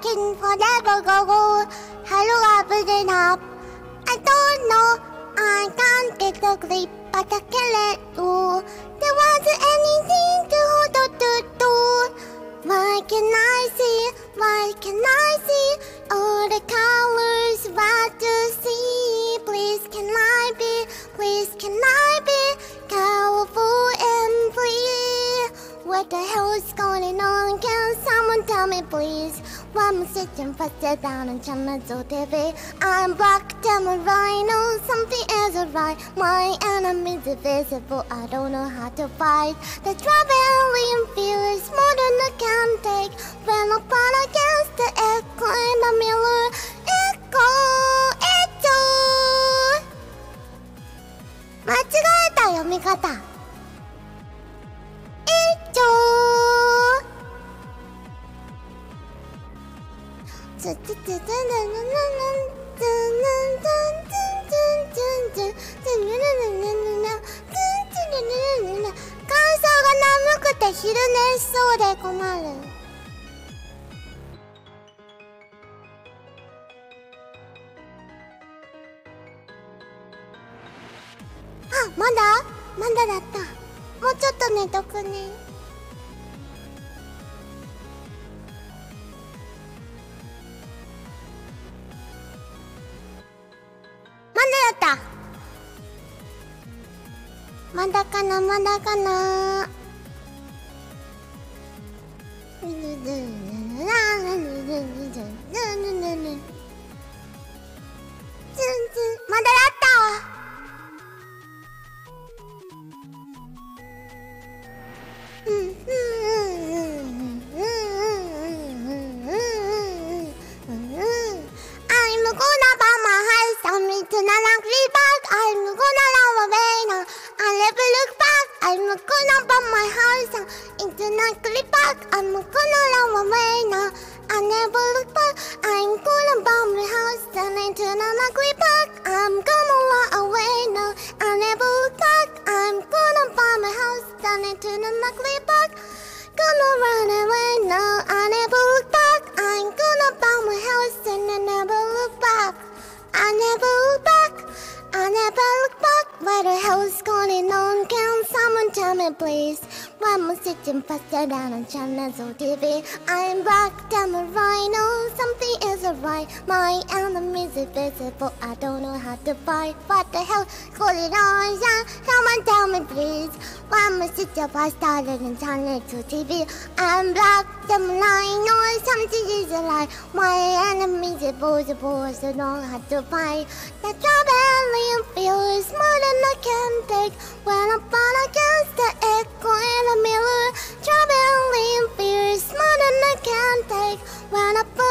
can forever go. Hello, open up. I don't know. I can't get the grip, but I can let go. There wasn't anything to hold on to. do. Why can I see? Why can I see all the colors? What to see? Please, can I be? Please, can I be colorful and free? What the hell is going on? Can someone tell me, please? Why am I sitting faster down on channel TV? I'm black, damn a rhino. Something isn't right. My enemy's invisible. I don't know how to fight. The traveling fear is more than I can take. When I fall against the echo in the mirror, echo, echo. 間違えた読み方。 て昼寝しそうで困るあまだまだだったもうちょっと寝とくねまだかなまだかなまだだったわ I'm gonna buy my house I'm into the luxury bag I'm gonna I'm gonna buy my house into the luxury bag I'm gonna love away now I never look back I'm gonna buy my house and into luxury bag I'm gonna run away now I never look back I'm gonna buy my house and into luxury bag Gonna run away now I never look back I'm gonna buy my house and I never look back I never look back I never look back What the hell's going on? Tell me please? Why am I sitting faster down on channels of TV? I'm back, damn a rhino. Something isn't right My enemy's invisible I don't know how to fight. What the hell? Call it on? Yeah, someone tell me please. Why am I sitting faster down on channels of TV? I'm black, damn a rhino. Something isn't right My enemy's invisible I don't know how to fight. The traveling feels more than I can take. When I take When